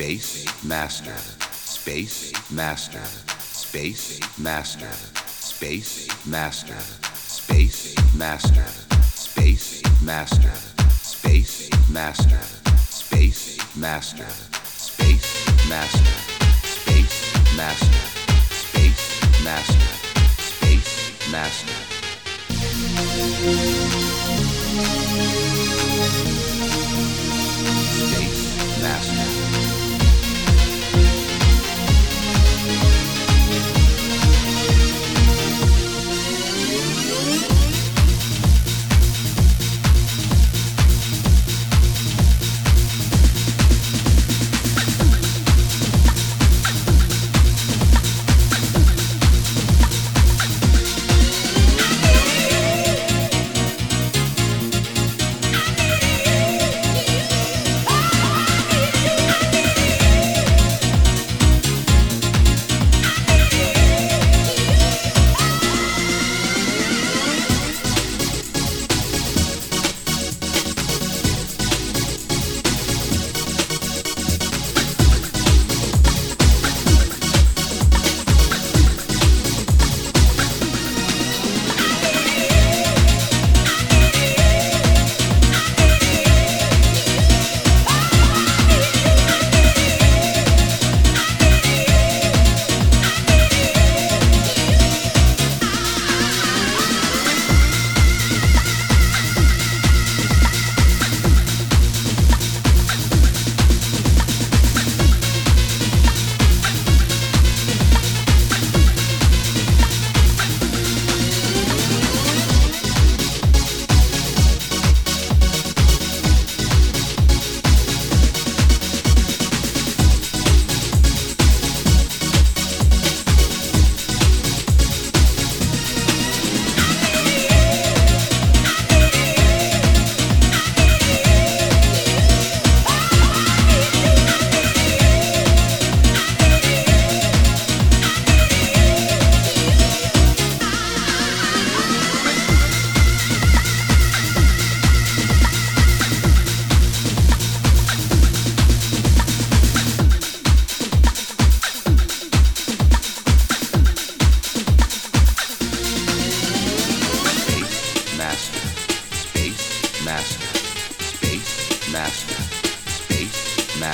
Space Master, Space Master, Space Master, Space Master, Space Master, Space Master, Space Master, Space Master, Space Master, Space Master, Space Master, Space Master. Space Master.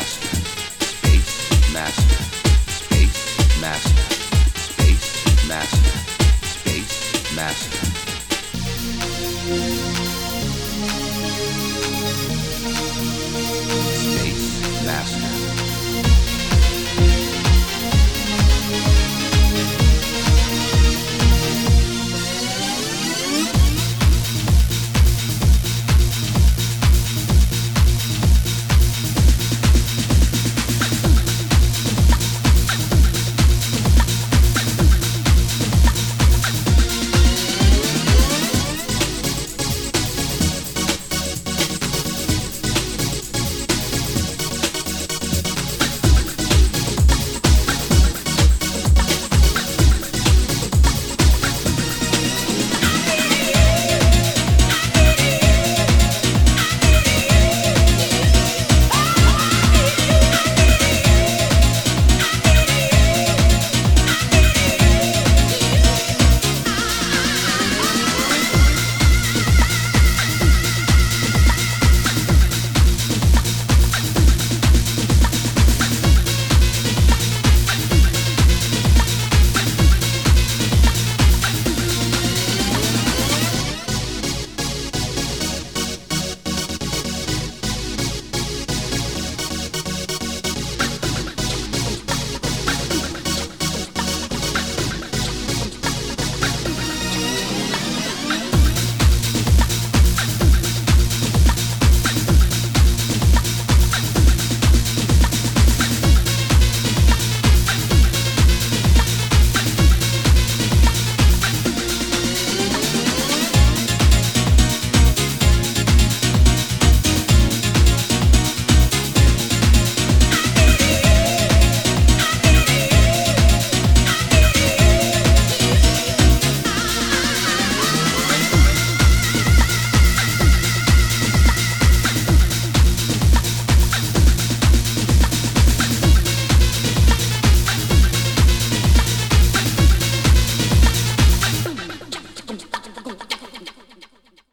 Space master, Space Master, Space Master, Space Master.